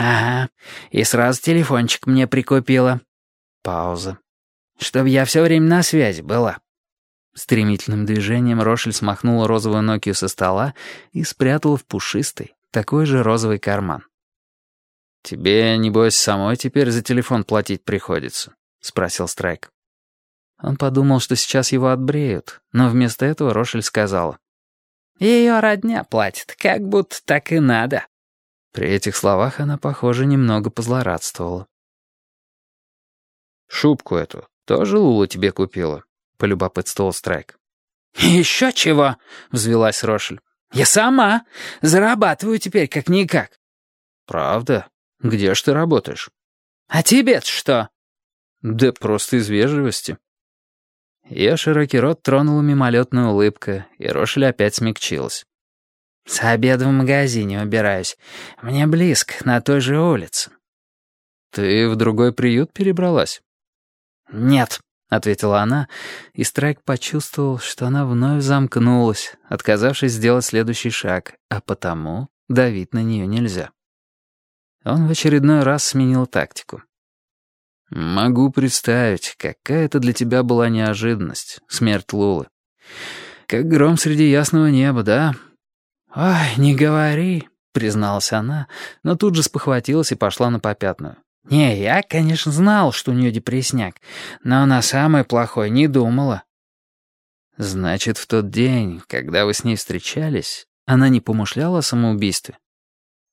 «Ага, и сразу телефончик мне прикупила». Пауза. «Чтоб я все время на связи была». Стремительным движением Рошель смахнула розовую Нокию со стола и спрятала в пушистый, такой же розовый карман. «Тебе, небось, самой теперь за телефон платить приходится?» — спросил Страйк. Он подумал, что сейчас его отбреют, но вместо этого Рошель сказала. «Ее родня платит, как будто так и надо». При этих словах она, похоже, немного позлорадствовала. «Шубку эту тоже Лула тебе купила?» — полюбопытствовал Страйк. «Еще чего?» — взвелась Рошель. «Я сама. Зарабатываю теперь как-никак». «Правда? Где ж ты работаешь?» «А тебе-то что?» «Да просто из вежливости». Ее широкий рот тронула мимолетная улыбка, и Рошель опять смягчилась. «С обеда в магазине убираюсь. Мне близко, на той же улице». «Ты в другой приют перебралась?» «Нет», — ответила она, и Страйк почувствовал, что она вновь замкнулась, отказавшись сделать следующий шаг, а потому давить на нее нельзя. Он в очередной раз сменил тактику. «Могу представить, какая это для тебя была неожиданность, смерть Лулы. Как гром среди ясного неба, да?» «Ой, не говори», — призналась она, но тут же спохватилась и пошла на попятную. «Не, я, конечно, знал, что у нее депрессняк, но на самое плохое не думала». «Значит, в тот день, когда вы с ней встречались, она не помышляла о самоубийстве?»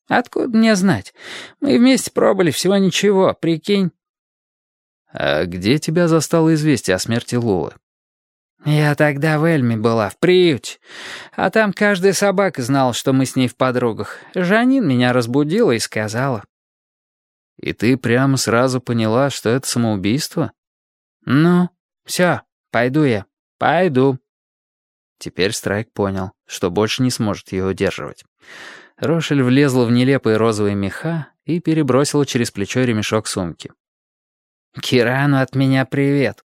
«Откуда мне знать? Мы вместе пробовали всего ничего, прикинь». «А где тебя застало известие о смерти Лулы?» «Я тогда в Эльме была, в приюте. А там каждая собака знала, что мы с ней в подругах. Жанин меня разбудила и сказала». «И ты прямо сразу поняла, что это самоубийство?» «Ну, все, пойду я, пойду». Теперь Страйк понял, что больше не сможет ее удерживать. Рошель влезла в нелепые розовые меха и перебросила через плечо ремешок сумки. «Кирану от меня привет».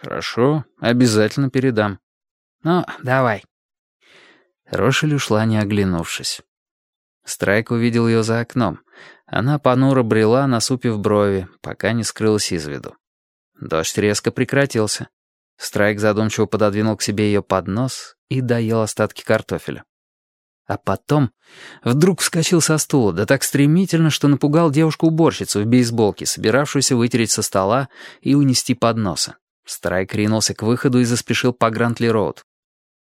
«Хорошо, обязательно передам». «Ну, давай». Рошель ушла, не оглянувшись. Страйк увидел ее за окном. Она понуро брела, насупив брови, пока не скрылась из виду. Дождь резко прекратился. Страйк задумчиво пододвинул к себе ее поднос и доел остатки картофеля. А потом вдруг вскочил со стула, да так стремительно, что напугал девушку-уборщицу в бейсболке, собиравшуюся вытереть со стола и унести подноса. Страйк ринулся к выходу и заспешил по Грантли-Роуд.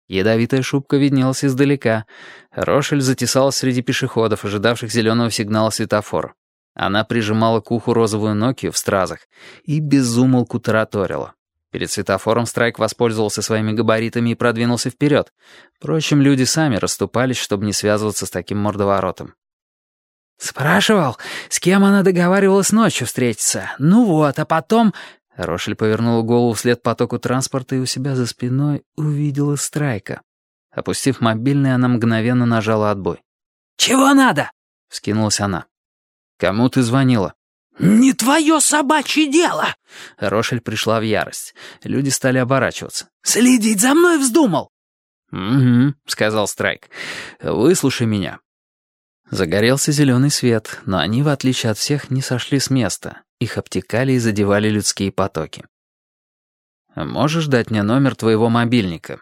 Ядовитая шубка виднелась издалека. Рошель затесалась среди пешеходов, ожидавших зеленого сигнала светофора. Она прижимала к уху розовую Нокию в стразах и безумолку тараторила. Перед светофором Страйк воспользовался своими габаритами и продвинулся вперед. Впрочем, люди сами расступались, чтобы не связываться с таким мордоворотом. «Спрашивал, с кем она договаривалась ночью встретиться. Ну вот, а потом...» Рошель повернула голову вслед потоку транспорта и у себя за спиной увидела Страйка. Опустив мобильный, она мгновенно нажала отбой. «Чего надо?» — вскинулась она. «Кому ты звонила?» «Не твое собачье дело!» Рошель пришла в ярость. Люди стали оборачиваться. «Следить за мной вздумал!» «Угу», — сказал Страйк. «Выслушай меня». Загорелся зеленый свет, но они, в отличие от всех, не сошли с места. Их обтекали и задевали людские потоки. «Можешь дать мне номер твоего мобильника?»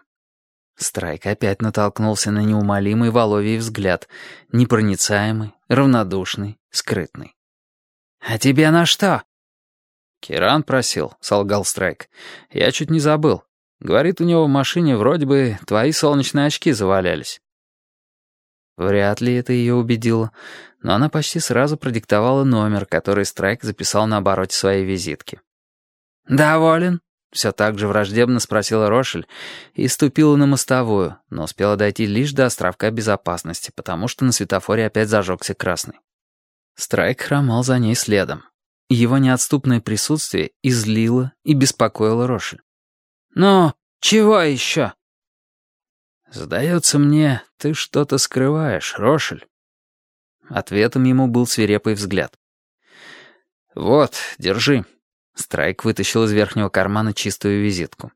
Страйк опять натолкнулся на неумолимый Воловий взгляд, непроницаемый, равнодушный, скрытный. «А тебе на что?» «Киран просил», — солгал Страйк. «Я чуть не забыл. Говорит, у него в машине вроде бы твои солнечные очки завалялись». Вряд ли это ее убедило, но она почти сразу продиктовала номер, который Страйк записал на обороте своей визитки. «Доволен?» — все так же враждебно спросила Рошель и ступила на мостовую, но успела дойти лишь до островка безопасности, потому что на светофоре опять зажегся красный. Страйк хромал за ней следом. Его неотступное присутствие излило и беспокоило Роши. «Ну, чего еще?» «Сдается мне, ты что-то скрываешь, Рошель». Ответом ему был свирепый взгляд. «Вот, держи». Страйк вытащил из верхнего кармана чистую визитку.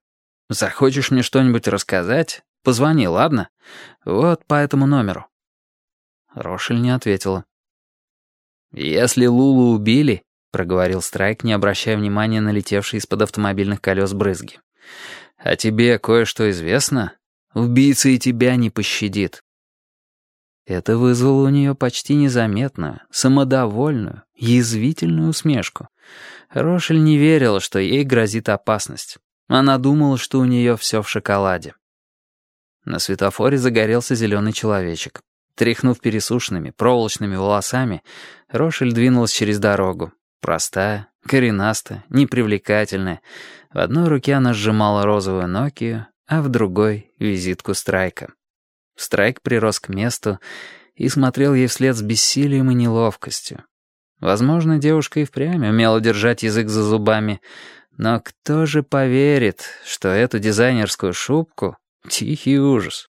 «Захочешь мне что-нибудь рассказать? Позвони, ладно? Вот по этому номеру». Рошель не ответила. «Если Лулу убили», — проговорил Страйк, не обращая внимания на летевшие из-под автомобильных колес брызги, «а тебе кое-что известно? Убийца и тебя не пощадит». Это вызвало у нее почти незаметную, самодовольную, язвительную усмешку. Рошель не верила, что ей грозит опасность. Она думала, что у нее все в шоколаде. На светофоре загорелся зеленый человечек. Тряхнув пересушенными, проволочными волосами, Рошель двинулась через дорогу. Простая, коренастая, непривлекательная. В одной руке она сжимала розовую Нокию, а в другой — визитку Страйка. Страйк прирос к месту и смотрел ей вслед с бессилием и неловкостью. Возможно, девушка и впрямь умела держать язык за зубами, но кто же поверит, что эту дизайнерскую шубку — тихий ужас.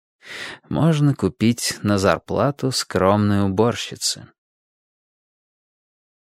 Можно купить на зарплату скромной уборщицы.